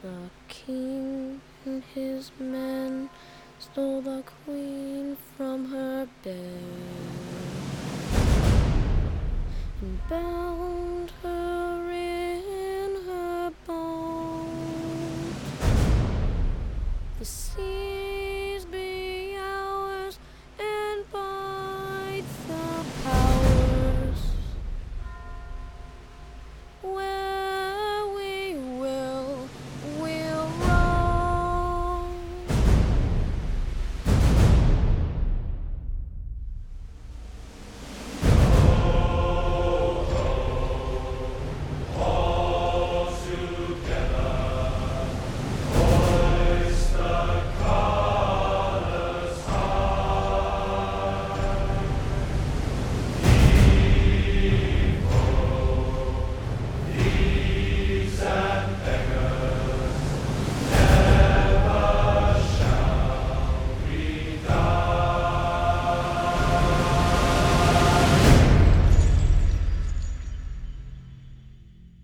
The king and his men stole the queen from her bed. And bound